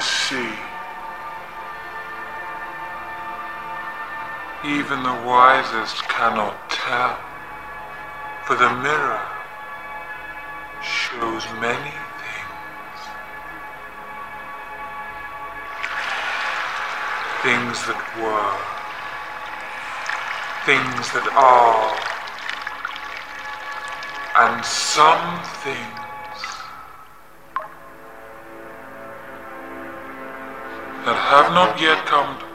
see. Even the wisest cannot tell, for the mirror shows many things. Things that were, things that are, and some things that have not yet come to